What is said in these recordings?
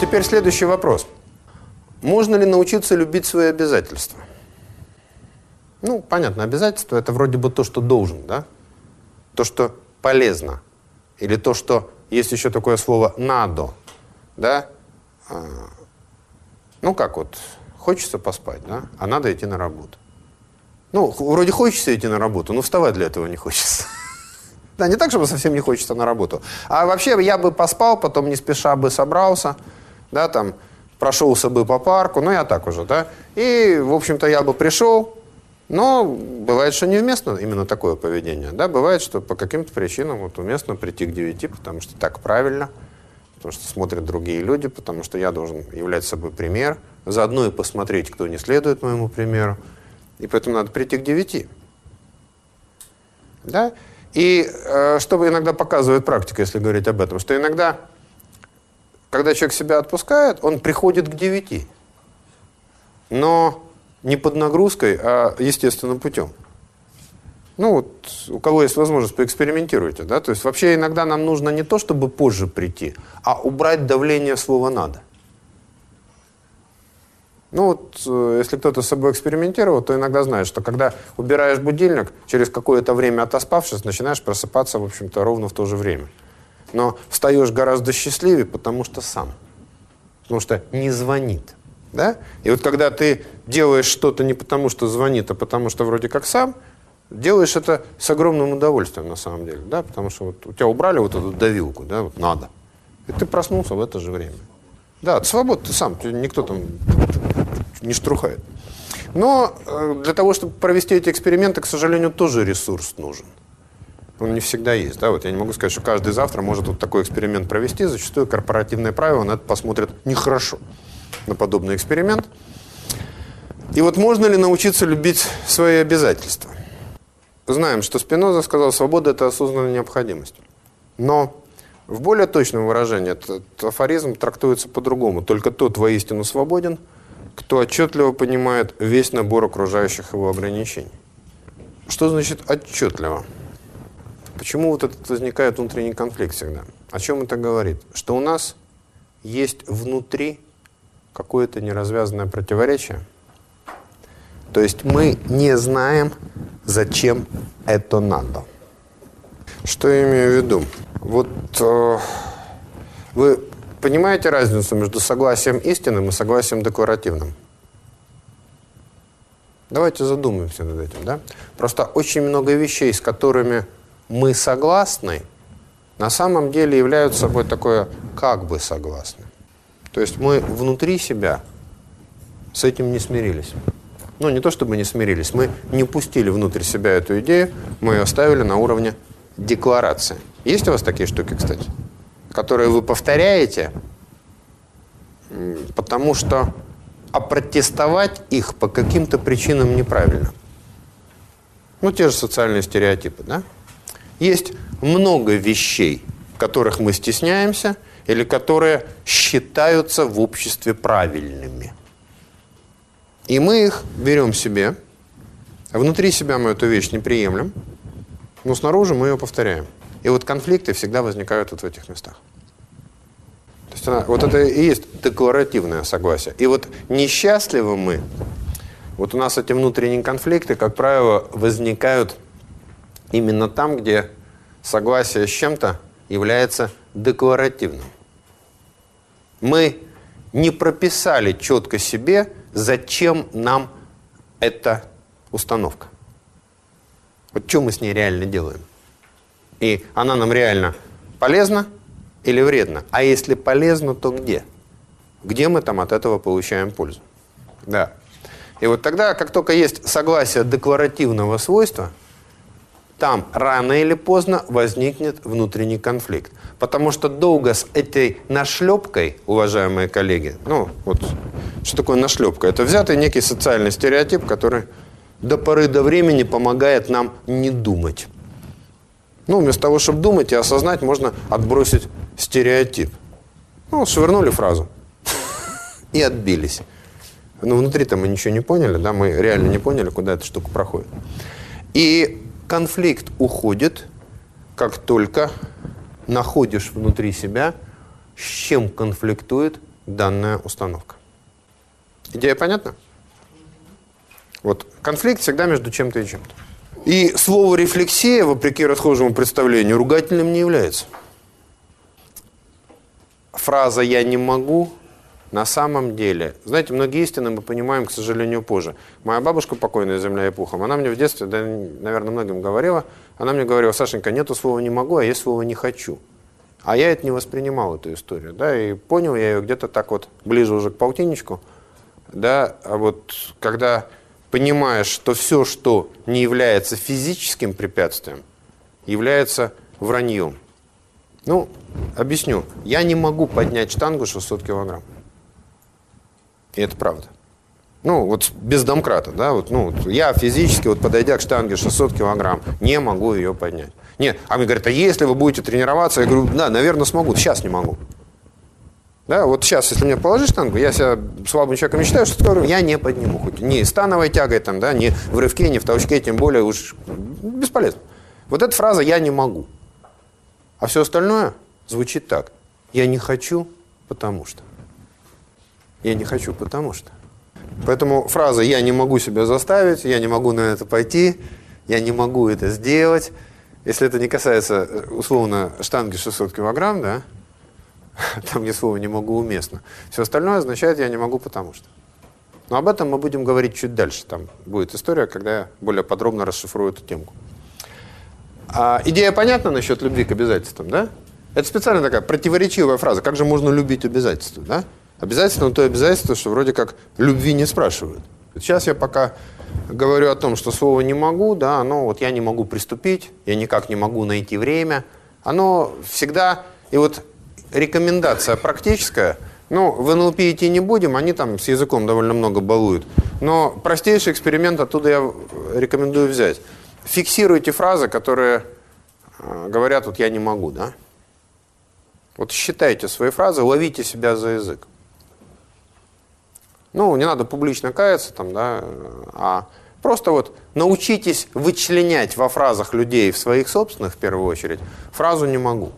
Теперь следующий вопрос. Можно ли научиться любить свои обязательства? Ну, понятно, обязательство – это вроде бы то, что должен, да? То, что полезно. Или то, что есть еще такое слово «надо», да? А, ну, как вот, хочется поспать, да? А надо идти на работу. Ну, вроде хочется идти на работу, но вставать для этого не хочется. Да, не так, чтобы совсем не хочется на работу. А вообще я бы поспал, потом не спеша бы собрался, да, там, прошелся бы по парку, ну, я так уже, да. И, в общем-то, я бы пришел, но бывает, что неуместно именно такое поведение, да. Бывает, что по каким-то причинам вот уместно прийти к 9, потому что так правильно, потому что смотрят другие люди, потому что я должен являть собой пример, заодно и посмотреть, кто не следует моему примеру. И поэтому надо прийти к 9. Да? И э, что иногда показывает практика, если говорить об этом, что иногда, когда человек себя отпускает, он приходит к девяти. Но не под нагрузкой, а естественным путем. Ну вот, у кого есть возможность, поэкспериментируйте. Да? То есть вообще иногда нам нужно не то, чтобы позже прийти, а убрать давление слова «надо». Ну вот, э, если кто-то с собой экспериментировал, то иногда знаешь, что когда убираешь будильник, через какое-то время отоспавшись, начинаешь просыпаться, в общем-то, ровно в то же время. Но встаешь гораздо счастливее, потому что сам. Потому что не звонит. Да? И вот когда ты делаешь что-то не потому, что звонит, а потому что вроде как сам, делаешь это с огромным удовольствием на самом деле. Да? Потому что вот у тебя убрали вот эту давилку, да, вот надо. И ты проснулся в это же время. Да, свобода ты сам, никто там не штрухает. Но э, для того, чтобы провести эти эксперименты, к сожалению, тоже ресурс нужен. Он не всегда есть. Да? Вот я не могу сказать, что каждый завтра может вот такой эксперимент провести. Зачастую корпоративное правило на это посмотрят нехорошо, на подобный эксперимент. И вот можно ли научиться любить свои обязательства? Знаем, что Спиноза сказал, свобода – это осознанная необходимость. Но в более точном выражении этот афоризм трактуется по-другому. Только тот воистину свободен – кто отчетливо понимает весь набор окружающих его ограничений. Что значит отчетливо? Почему вот этот возникает внутренний конфликт всегда? О чем это говорит? Что у нас есть внутри какое-то неразвязанное противоречие. То есть мы не знаем, зачем это надо. Что я имею в виду? Вот э, вы Понимаете разницу между согласием истинным и согласием декларативным? Давайте задумаемся над этим, да? Просто очень много вещей, с которыми мы согласны, на самом деле являются собой такое как бы согласны. То есть мы внутри себя с этим не смирились. Ну, не то чтобы не смирились, мы не пустили внутрь себя эту идею, мы ее оставили на уровне декларации. Есть у вас такие штуки, кстати? которые вы повторяете, потому что опротестовать их по каким-то причинам неправильно. Ну, те же социальные стереотипы, да? Есть много вещей, которых мы стесняемся или которые считаются в обществе правильными. И мы их берем себе, внутри себя мы эту вещь не приемлем, но снаружи мы ее повторяем. И вот конфликты всегда возникают вот в этих местах. То есть она, вот это и есть декларативное согласие. И вот несчастливы мы, вот у нас эти внутренние конфликты, как правило, возникают именно там, где согласие с чем-то является декларативным. Мы не прописали четко себе, зачем нам эта установка. Вот что мы с ней реально делаем? И она нам реально полезна или вредна? А если полезна, то где? Где мы там от этого получаем пользу? Да. И вот тогда, как только есть согласие декларативного свойства, там рано или поздно возникнет внутренний конфликт. Потому что долго с этой нашлепкой, уважаемые коллеги, ну вот, что такое нашлепка? Это взятый некий социальный стереотип, который до поры до времени помогает нам не думать. Ну, вместо того, чтобы думать и осознать, можно отбросить стереотип. Ну, швырнули фразу и отбились. Но внутри-то мы ничего не поняли, да, мы реально не поняли, куда эта штука проходит. И конфликт уходит, как только находишь внутри себя, с чем конфликтует данная установка. Идея понятна? Вот конфликт всегда между чем-то и чем-то. И слово «рефлексия», вопреки расхожему представлению, ругательным не является. Фраза «я не могу» на самом деле, знаете, многие истины мы понимаем, к сожалению, позже. Моя бабушка, покойная земля и пухом, она мне в детстве, да, наверное, многим говорила, она мне говорила, Сашенька, нету слова «не могу», а есть слово «не хочу». А я это не воспринимал, эту историю, да, и понял я ее где-то так вот ближе уже к полтинничку, да, а вот когда понимаешь, что все, что не является физическим препятствием, является враньем. Ну, объясню. Я не могу поднять штангу 600 килограмм. И это правда. Ну, вот без домкрата, да, вот, ну, я физически, вот подойдя к штанге 600 килограмм, не могу ее поднять. Нет, а мне говорят, а если вы будете тренироваться, я говорю, да, наверное, смогу, сейчас не могу. Да, вот сейчас, если мне положишь штангу, я себя слабым человеком считаю, что такое, я не подниму. Хоть ни становой тягой, там, да, ни в рывке, ни в толчке, тем более уж бесполезно. Вот эта фраза «я не могу». А все остальное звучит так. Я не хочу, потому что. Я не хочу, потому что. Поэтому фраза «я не могу себя заставить», «я не могу на это пойти», «я не могу это сделать», если это не касается, э, условно, штанги 600 килограмм, да, там, где слово «не могу» уместно. Все остальное означает «я не могу, потому что». Но об этом мы будем говорить чуть дальше. Там будет история, когда я более подробно расшифрую эту темку. А, идея понятна насчет любви к обязательствам, да? Это специально такая противоречивая фраза. Как же можно любить обязательства, да? Обязательство на то обязательство, что вроде как любви не спрашивают. Сейчас я пока говорю о том, что слово «не могу», да, оно вот я не могу приступить, я никак не могу найти время. Оно всегда... И вот рекомендация практическая. Ну, в НЛП идти не будем, они там с языком довольно много балуют. Но простейший эксперимент оттуда я рекомендую взять. Фиксируйте фразы, которые э, говорят, вот я не могу, да? Вот считайте свои фразы, ловите себя за язык. Ну, не надо публично каяться там, да, а просто вот научитесь вычленять во фразах людей в своих собственных, в первую очередь, фразу «не могу».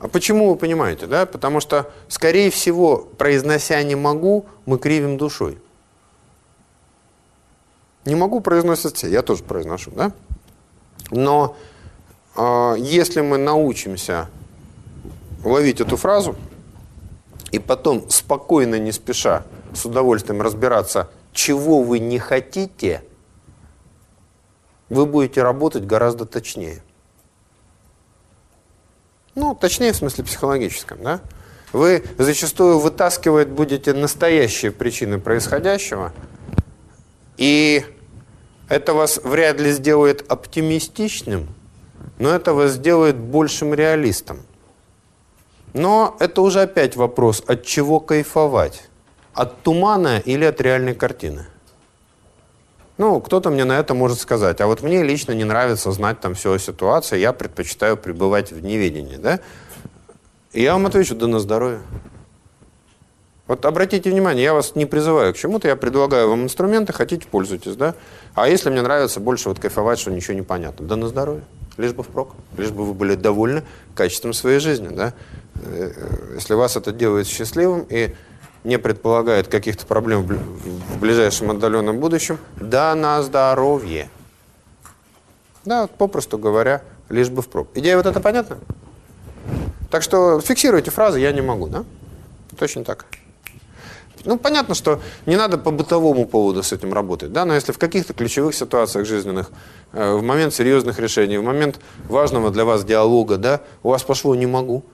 А почему вы понимаете, да? Потому что, скорее всего, произнося «не могу», мы кривим душой. «Не могу» произносят все, я тоже произношу, да? Но э, если мы научимся ловить эту фразу и потом спокойно, не спеша, с удовольствием разбираться, чего вы не хотите, вы будете работать гораздо точнее. Ну, точнее, в смысле психологическом, да? Вы зачастую вытаскивать будете настоящие причины происходящего, и это вас вряд ли сделает оптимистичным, но это вас сделает большим реалистом. Но это уже опять вопрос, от чего кайфовать? От тумана или от реальной картины? Ну, кто-то мне на это может сказать, а вот мне лично не нравится знать там все о ситуации, я предпочитаю пребывать в неведении, да? И я вам отвечу, да на здоровье. Вот обратите внимание, я вас не призываю к чему-то, я предлагаю вам инструменты, хотите, пользуйтесь, да? А если мне нравится больше вот кайфовать, что ничего не понятно, да на здоровье, лишь бы впрок, лишь бы вы были довольны качеством своей жизни, да? Э, э, если вас это делает счастливым и не предполагает каких-то проблем в ближайшем отдаленном будущем, да на здоровье. Да, попросту говоря, лишь бы впрок. Идея вот это понятна? Так что фиксируйте фразы «я не могу», да? Точно так. Ну, понятно, что не надо по бытовому поводу с этим работать, да, но если в каких-то ключевых ситуациях жизненных, э, в момент серьезных решений, в момент важного для вас диалога, да, у вас пошло «не могу»,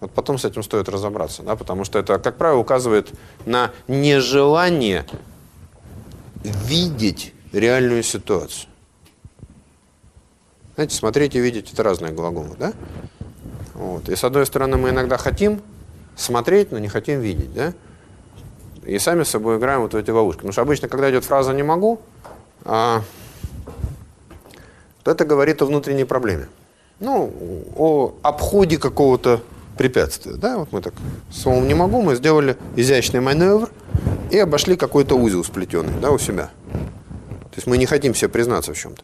вот потом с этим стоит разобраться, да, потому что это, как правило, указывает на нежелание видеть реальную ситуацию. Знаете, смотреть и видеть – это разные глаголы, да? Вот. И с одной стороны, мы иногда хотим смотреть, но не хотим видеть, да? И сами с собой играем вот в эти ловушки. Потому что обычно, когда идет фраза «не могу», а, то это говорит о внутренней проблеме. Ну, о обходе какого-то препятствие. Да? Вот мы так словом «не могу» мы сделали изящный маневр и обошли какой-то узел сплетенный да, у себя. То есть мы не хотим себе признаться в чем-то.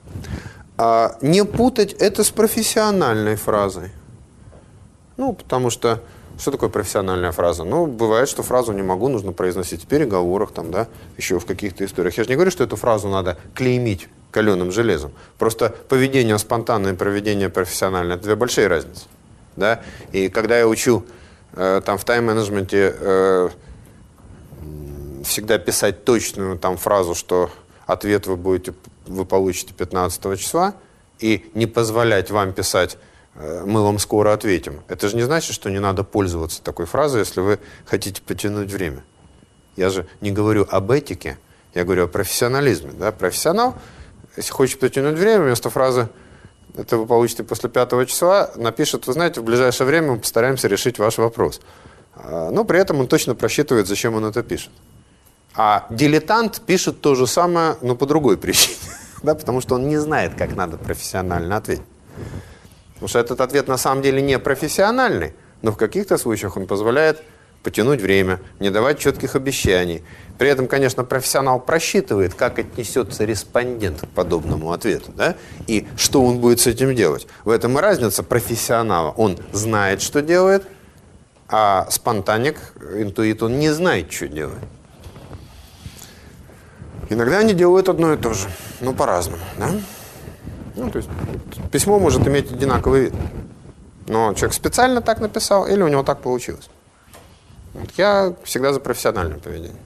А не путать это с профессиональной фразой. Ну, потому что Что такое профессиональная фраза? Ну, бывает, что фразу не могу, нужно произносить в переговорах, там, да, еще в каких-то историях. Я же не говорю, что эту фразу надо клеймить каленым железом. Просто поведение спонтанное и поведение профессиональное – это две большие разницы. Да? И когда я учу э, там, в тайм-менеджменте э, всегда писать точную там, фразу, что ответ вы, будете, вы получите 15 числа, и не позволять вам писать Э, мы вам скоро ответим. Это же не значит, что не надо пользоваться такой фразой, если вы хотите потянуть время. Я же не говорю об этике, я говорю о профессионализме. Да? Профессионал, если хочет потянуть время, вместо фразы «это вы получите после пятого числа», напишет, вы знаете, в ближайшее время мы постараемся решить ваш вопрос. А, но при этом он точно просчитывает, зачем он это пишет. А дилетант пишет то же самое, но по другой причине. да? Потому что он не знает, как надо профессионально ответить. Потому что этот ответ на самом деле не профессиональный, но в каких-то случаях он позволяет потянуть время, не давать четких обещаний. При этом, конечно, профессионал просчитывает, как отнесется респондент к подобному ответу, да, и что он будет с этим делать. В этом и разница профессионала. Он знает, что делает, а спонтанник, интуит, он не знает, что делать. Иногда они делают одно и то же, но по-разному, да? Ну, то есть письмо может иметь одинаковый вид. Но человек специально так написал или у него так получилось. Я всегда за профессиональное поведение.